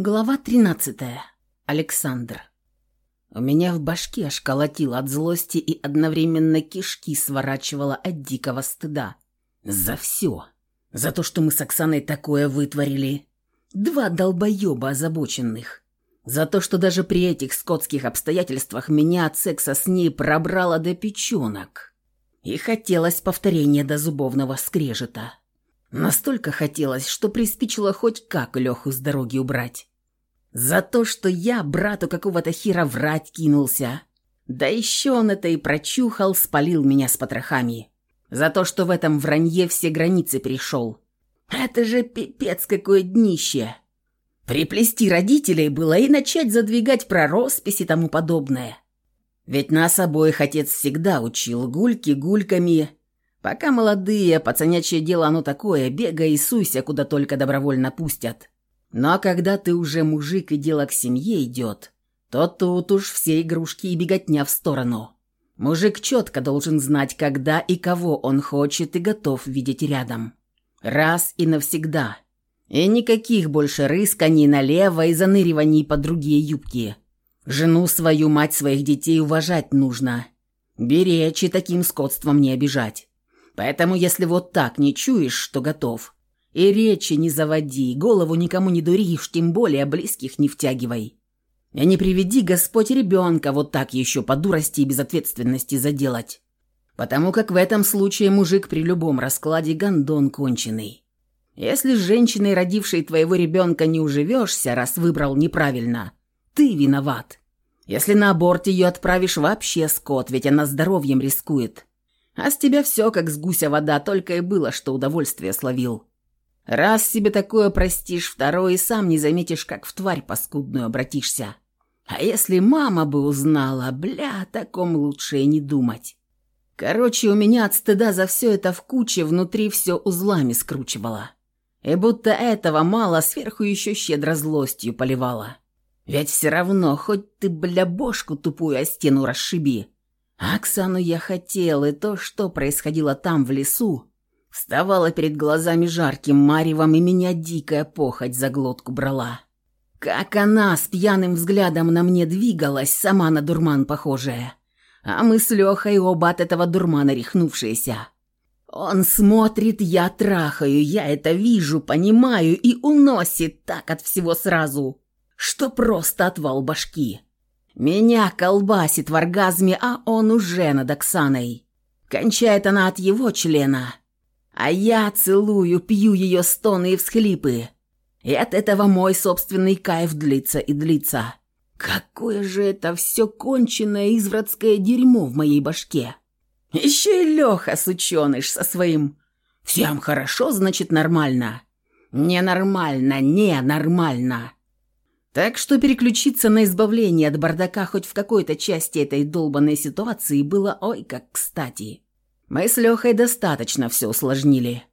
Глава 13. Александр. У меня в башке аж колотило от злости и одновременно кишки сворачивало от дикого стыда. За все. За то, что мы с Оксаной такое вытворили. Два долбоеба озабоченных. За то, что даже при этих скотских обстоятельствах меня от секса с ней пробрало до печенок. И хотелось повторения до зубовного скрежета. Настолько хотелось, что приспичило хоть как Леху с дороги убрать. За то, что я брату какого-то хера врать кинулся. Да еще он это и прочухал, спалил меня с потрохами. За то, что в этом вранье все границы перешел. Это же пипец какое днище. Приплести родителей было и начать задвигать про роспись и тому подобное. Ведь нас обоих отец всегда учил гульки гульками, Пока молодые, пацанячье дело оно такое, бегай и суйся, куда только добровольно пустят. Но когда ты уже мужик и дело к семье идет, то тут уж все игрушки и беготня в сторону. Мужик четко должен знать, когда и кого он хочет и готов видеть рядом. Раз и навсегда. И никаких больше рысканий налево и заныриваний под другие юбки. Жену свою, мать своих детей уважать нужно. Беречь и таким скотством не обижать. Поэтому если вот так не чуешь, что готов, и речи не заводи, голову никому не дури, уж тем более близких не втягивай. И не приведи Господь ребенка вот так еще по дурости и безответственности заделать. Потому как в этом случае мужик при любом раскладе гондон конченый. Если с женщиной, родившей твоего ребенка, не уживешься, раз выбрал неправильно, ты виноват. Если на аборт ее отправишь, вообще скот, ведь она здоровьем рискует. А с тебя все, как с гуся вода, только и было, что удовольствие словил. Раз себе такое простишь, второй и сам не заметишь, как в тварь паскудную обратишься. А если мама бы узнала, бля, о таком лучше и не думать. Короче, у меня от стыда за все это в куче внутри все узлами скручивало. И будто этого мало, сверху еще щедро злостью поливала. Ведь все равно, хоть ты, бля, бошку тупую о стену расшиби, Оксану я хотел, и то, что происходило там, в лесу, вставало перед глазами жарким маревом, и меня дикая похоть за глотку брала. Как она с пьяным взглядом на мне двигалась, сама на дурман похожая. А мы с Лехой оба от этого дурмана рехнувшиеся. Он смотрит, я трахаю, я это вижу, понимаю и уносит так от всего сразу, что просто отвал башки. Меня колбасит в оргазме, а он уже над Оксаной. Кончает она от его члена. А я целую, пью ее стоны и всхлипы. И от этого мой собственный кайф длится и длится. Какое же это все конченное извратское дерьмо в моей башке. Еще и Леха, сученыш, со своим «Всем хорошо, значит, нормально». «Ненормально, ненормально». Так что переключиться на избавление от бардака хоть в какой-то части этой долбанной ситуации было ой как кстати. Мы с Лехой достаточно все усложнили.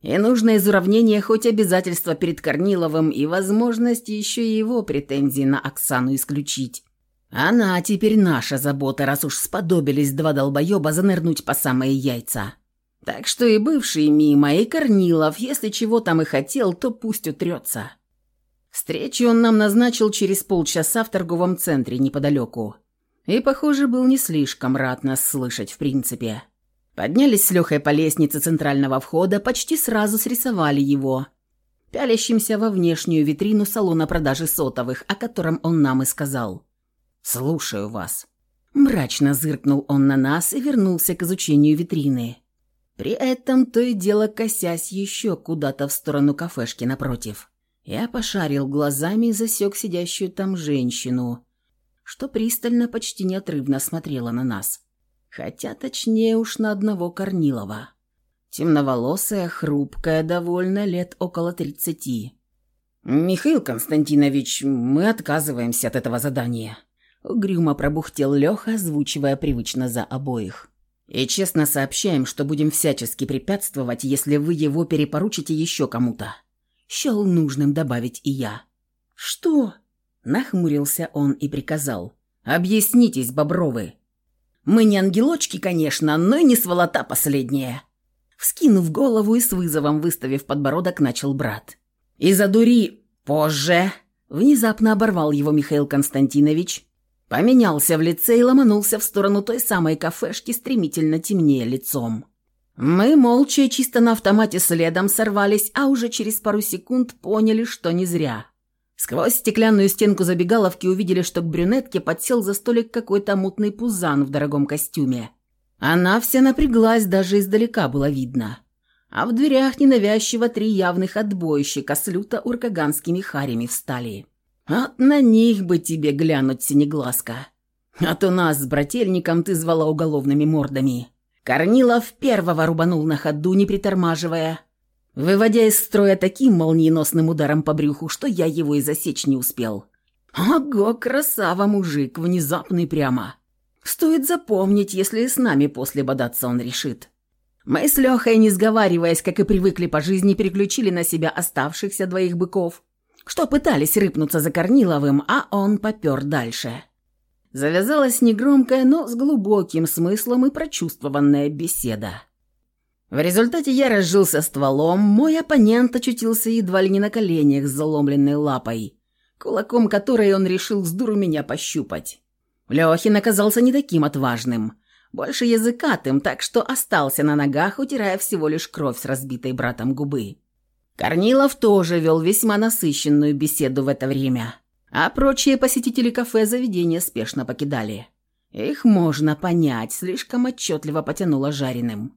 И нужно из уравнения хоть обязательства перед Корниловым и возможность еще и его претензии на Оксану исключить. Она теперь наша забота, раз уж сподобились два долбоеба занырнуть по самые яйца. Так что и бывший мимо, и Корнилов, если чего там и хотел, то пусть утрется. Встречу он нам назначил через полчаса в торговом центре неподалеку. И, похоже, был не слишком рад нас слышать в принципе. Поднялись с Лехой по лестнице центрального входа, почти сразу срисовали его, пялящимся во внешнюю витрину салона продажи сотовых, о котором он нам и сказал. «Слушаю вас». Мрачно зыркнул он на нас и вернулся к изучению витрины. При этом то и дело косясь еще куда-то в сторону кафешки напротив. Я пошарил глазами и засек сидящую там женщину, что пристально, почти неотрывно смотрела на нас. Хотя точнее уж на одного Корнилова. Темноволосая, хрупкая, довольно лет около тридцати. «Михаил Константинович, мы отказываемся от этого задания», — угрюмо пробухтел Леха, озвучивая привычно за обоих. «И честно сообщаем, что будем всячески препятствовать, если вы его перепоручите еще кому-то счел нужным добавить и я. «Что?» – нахмурился он и приказал. «Объяснитесь, Бобровы». «Мы не ангелочки, конечно, но и не сволота последняя». Вскинув голову и с вызовом выставив подбородок, начал брат. «И за дури позже!» Внезапно оборвал его Михаил Константинович, поменялся в лице и ломанулся в сторону той самой кафешки, стремительно темнее лицом. Мы молча и чисто на автомате следом сорвались, а уже через пару секунд поняли, что не зря. Сквозь стеклянную стенку забегаловки увидели, что к брюнетке подсел за столик какой-то мутный пузан в дорогом костюме. Она вся напряглась, даже издалека было видно. А в дверях ненавязчиво три явных отбойщика с люто уркаганскими харями встали. «От на них бы тебе глянуть, синеглазка! А то нас с брательником ты звала уголовными мордами!» Корнилов первого рубанул на ходу, не притормаживая, выводя из строя таким молниеносным ударом по брюху, что я его и засечь не успел. «Ого, красава, мужик, внезапный прямо!» Стоит запомнить, если с нами после бодаться он решит. Мы с Лехой, не сговариваясь, как и привыкли по жизни, переключили на себя оставшихся двоих быков, что пытались рыпнуться за Корниловым, а он попер дальше. Завязалась негромкая, но с глубоким смыслом и прочувствованная беседа. В результате я разжился стволом, мой оппонент очутился едва ли не на коленях с заломленной лапой, кулаком которой он решил с дуру меня пощупать. Лехин оказался не таким отважным, больше языкатым, так что остался на ногах, утирая всего лишь кровь с разбитой братом губы. Корнилов тоже вел весьма насыщенную беседу в это время, а прочие посетители кафе заведения спешно покидали. Их можно понять, слишком отчетливо потянуло жареным.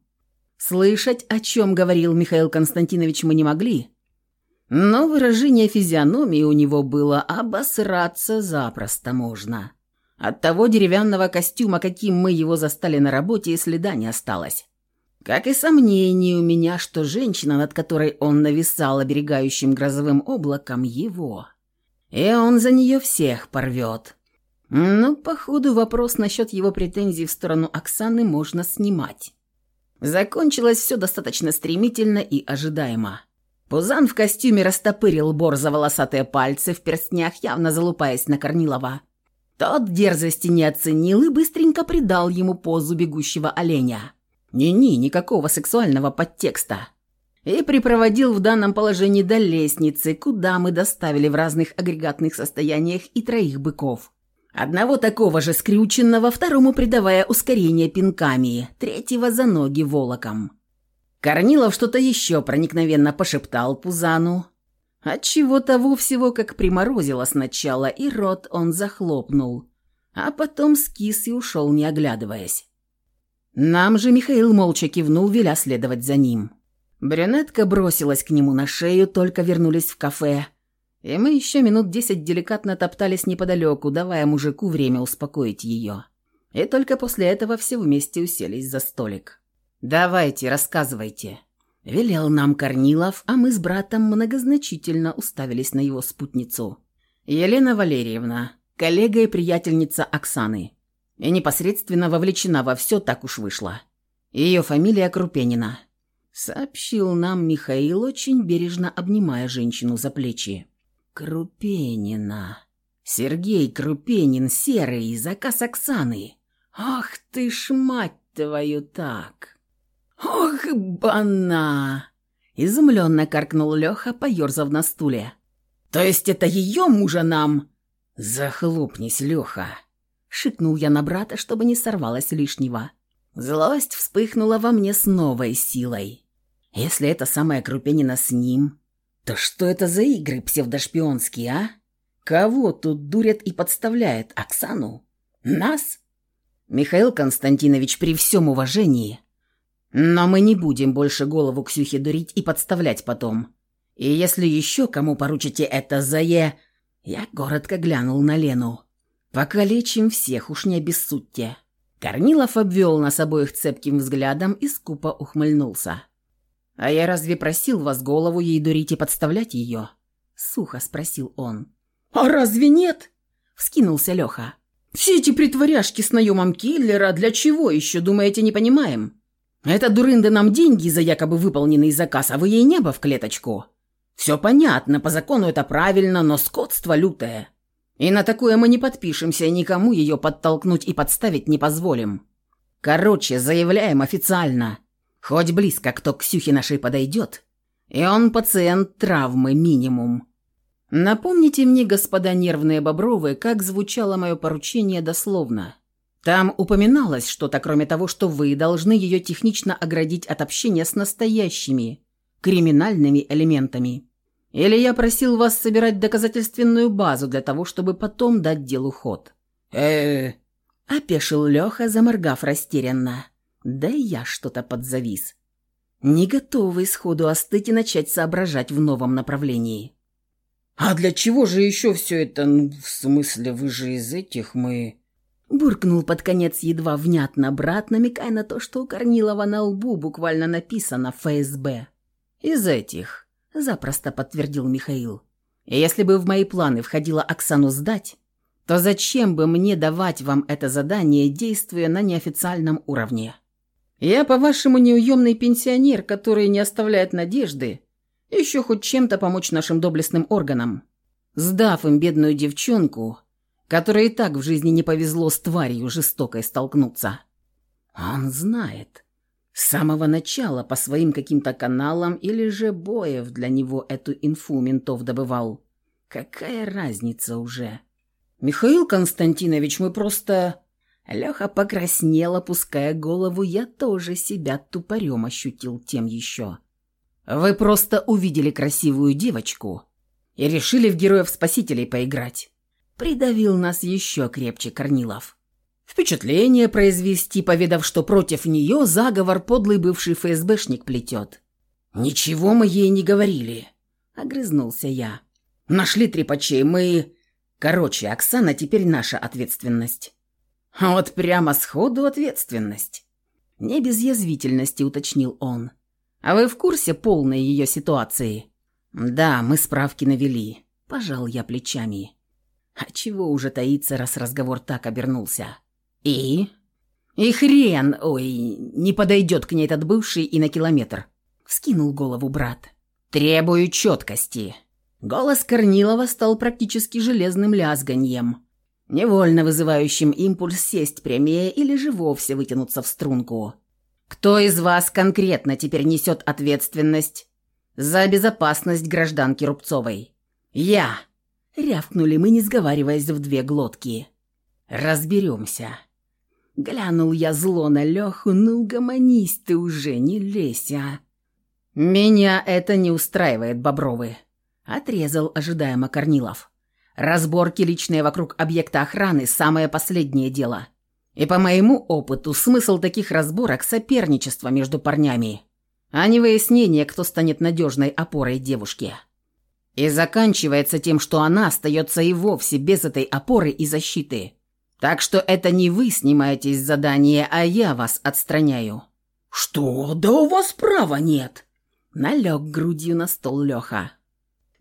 Слышать, о чем говорил Михаил Константинович, мы не могли, но выражение физиономии у него было обосраться запросто можно. От того деревянного костюма, каким мы его застали на работе, и следа не осталось. Как и сомнений у меня, что женщина, над которой он нависал оберегающим грозовым облаком, его. И он за нее всех порвет. Ну, походу, вопрос насчет его претензий в сторону Оксаны можно снимать. Закончилось все достаточно стремительно и ожидаемо. Пузан в костюме растопырил борзо волосатые пальцы в перстнях, явно залупаясь на Корнилова. Тот дерзости не оценил и быстренько придал ему позу бегущего оленя. Ни-ни, никакого сексуального подтекста. И припроводил в данном положении до лестницы, куда мы доставили в разных агрегатных состояниях и троих быков. Одного такого же скрюченного, второму придавая ускорение пинками, третьего за ноги волоком. Корнилов что-то еще проникновенно пошептал Пузану, Отчего того всего как приморозило сначала, и рот он захлопнул, а потом скис и ушел, не оглядываясь. Нам же Михаил молча кивнул, веля следовать за ним. Брюнетка бросилась к нему на шею, только вернулись в кафе, и мы еще минут десять деликатно топтались неподалеку, давая мужику время успокоить ее. И только после этого все вместе уселись за столик. «Давайте, рассказывайте», Велел нам Корнилов, а мы с братом многозначительно уставились на его спутницу. Елена Валерьевна, коллега и приятельница Оксаны. И непосредственно вовлечена во все, так уж вышло. Ее фамилия Крупенина. Сообщил нам Михаил, очень бережно обнимая женщину за плечи. Крупенина. Сергей Крупенин, серый, заказ Оксаны. Ах ты ж мать твою так! «Ох, бана!» – изумленно каркнул Леха, поерзав на стуле. «То есть это ее мужа нам?» «Захлопнись, Леха!» – шикнул я на брата, чтобы не сорвалось лишнего. Злость вспыхнула во мне с новой силой. Если это самая Крупенина с ним, то что это за игры псевдошпионские, а? Кого тут дурят и подставляет? Оксану? Нас? Михаил Константинович, при всем уважении, но мы не будем больше голову Ксюхе дурить и подставлять потом. И если еще кому поручите это за е... Я коротко глянул на Лену. «Покалечим всех, уж не обессудьте». Корнилов обвел нас обоих цепким взглядом и скупо ухмыльнулся. «А я разве просил вас голову ей дурить и подставлять ее?» Сухо спросил он. «А разве нет?» Вскинулся Леха. «Все эти притворяшки с наемом киллера для чего еще, думаете, не понимаем? Это дурында нам деньги за якобы выполненный заказ, а вы ей небо в клеточку. Все понятно, по закону это правильно, но скотство лютое. И на такое мы не подпишемся, никому ее подтолкнуть и подставить не позволим. Короче, заявляем официально. Хоть близко кто к Ксюхе нашей подойдет, и он пациент травмы минимум. Напомните мне, господа нервные бобровы, как звучало мое поручение дословно. Там упоминалось что-то, кроме того, что вы должны ее технично оградить от общения с настоящими, криминальными элементами. Или я просил вас собирать доказательственную базу для того, чтобы потом дать делу ход? э опешил Леха, заморгав растерянно. Да и я что-то подзавис. Не готовый сходу остыть и начать соображать в новом направлении. «А для чего же еще все это? Ну, в смысле, вы же из этих мы...» Буркнул под конец едва внятно брат, намекая на то, что у Корнилова на лбу буквально написано «ФСБ». «Из этих», — запросто подтвердил Михаил. «Если бы в мои планы входило Оксану сдать, то зачем бы мне давать вам это задание, действуя на неофициальном уровне? Я, по-вашему, неуемный пенсионер, который не оставляет надежды, еще хоть чем-то помочь нашим доблестным органам. Сдав им бедную девчонку, которой и так в жизни не повезло с тварью жестокой столкнуться. Он знает. С самого начала по своим каким-то каналам или же Боев для него эту инфу ментов добывал. Какая разница уже? Михаил Константинович, мы просто... Леха покраснел, опуская голову, я тоже себя тупорем ощутил тем еще. Вы просто увидели красивую девочку и решили в героев-спасителей поиграть. Придавил нас еще крепче Корнилов. Впечатление произвести, поведав, что против нее заговор подлый бывший ФСБшник плетет. «Ничего мы ей не говорили», — огрызнулся я. «Нашли трепачей, мы...» «Короче, Оксана теперь наша ответственность». «Вот прямо сходу ответственность», — не без язвительности уточнил он. А вы в курсе полной ее ситуации? Да, мы справки навели. Пожал я плечами. А чего уже таиться, раз разговор так обернулся? И? И хрен, ой, не подойдет к ней этот бывший и на километр. Вскинул голову брат. Требую четкости. Голос Корнилова стал практически железным лязганьем, невольно вызывающим импульс сесть прямее или же вовсе вытянуться в струнку. Кто из вас конкретно теперь несет ответственность за безопасность гражданки Рубцовой? Я. Рявкнули мы, не сговариваясь в две глотки. Разберемся. Глянул я зло на Леху, ну гомонись ты уже, не лезь, а. Меня это не устраивает, Бобровы. Отрезал ожидаемо Корнилов. Разборки личные вокруг объекта охраны – самое последнее дело. И по моему опыту, смысл таких разборок – соперничество между парнями, а не выяснение, кто станет надежной опорой девушке. И заканчивается тем, что она остается и вовсе без этой опоры и защиты. Так что это не вы снимаетесь с задания, а я вас отстраняю». «Что? Да у вас права нет!» Налег грудью на стол Леха.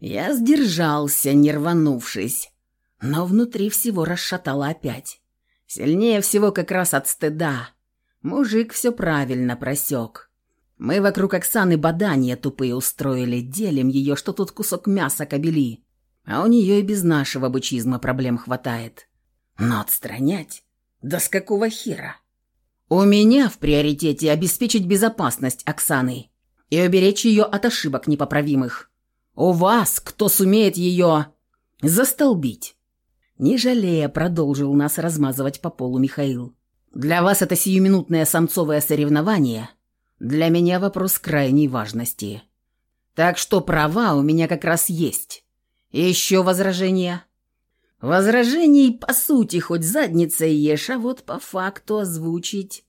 Я сдержался, не рванувшись, но внутри всего расшатало опять. Сильнее всего как раз от стыда. Мужик все правильно просек. Мы вокруг Оксаны бадания тупые устроили, делим ее, что тут кусок мяса кобели. А у нее и без нашего бычизма проблем хватает. Но отстранять? Да с какого хера? У меня в приоритете обеспечить безопасность Оксаны и уберечь ее от ошибок непоправимых. У вас, кто сумеет ее застолбить, не жалея, продолжил нас размазывать по полу Михаил. «Для вас это сиюминутное самцовое соревнование. Для меня вопрос крайней важности. Так что права у меня как раз есть. Еще возражения?» «Возражений, по сути, хоть задницей ешь, а вот по факту озвучить...»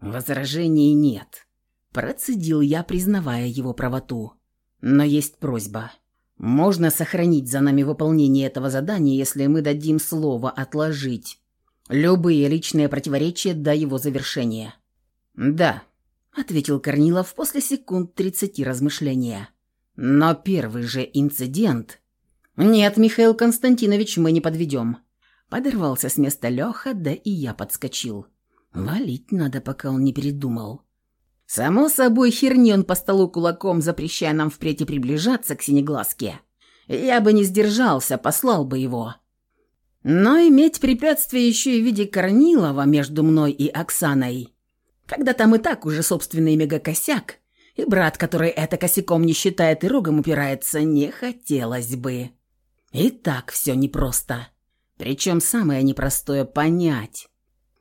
«Возражений нет», – процедил я, признавая его правоту. «Но есть просьба». Можно сохранить за нами выполнение этого задания, если мы дадим слово отложить любые личные противоречия до его завершения. Да, ответил Корнилов после секунд тридцати размышления. Но первый же инцидент... Нет, Михаил Константинович, мы не подведем. Подорвался с места Леха, да и я подскочил. Валить надо, пока он не передумал. Само собой, херни он по столу кулаком, запрещая нам впредь и приближаться к синеглазке. Я бы не сдержался, послал бы его. Но иметь препятствие еще и в виде Корнилова между мной и Оксаной, когда там и так уже собственный мегакосяк, и брат, который это косяком не считает и рогом упирается, не хотелось бы. И так все непросто. Причем самое непростое понять.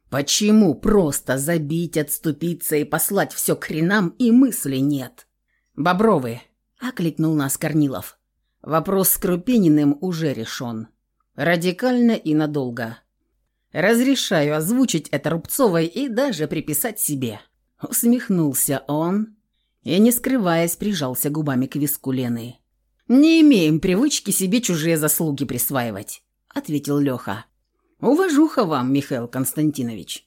Почему просто забить, отступиться и послать все к хренам и мысли нет? «Бобровы!» – окликнул нас Корнилов. Вопрос с Крупениным уже решен. Радикально и надолго. Разрешаю озвучить это Рубцовой и даже приписать себе. Усмехнулся он и, не скрываясь, прижался губами к виску Лены. «Не имеем привычки себе чужие заслуги присваивать», — ответил Леха. «Уважуха вам, Михаил Константинович».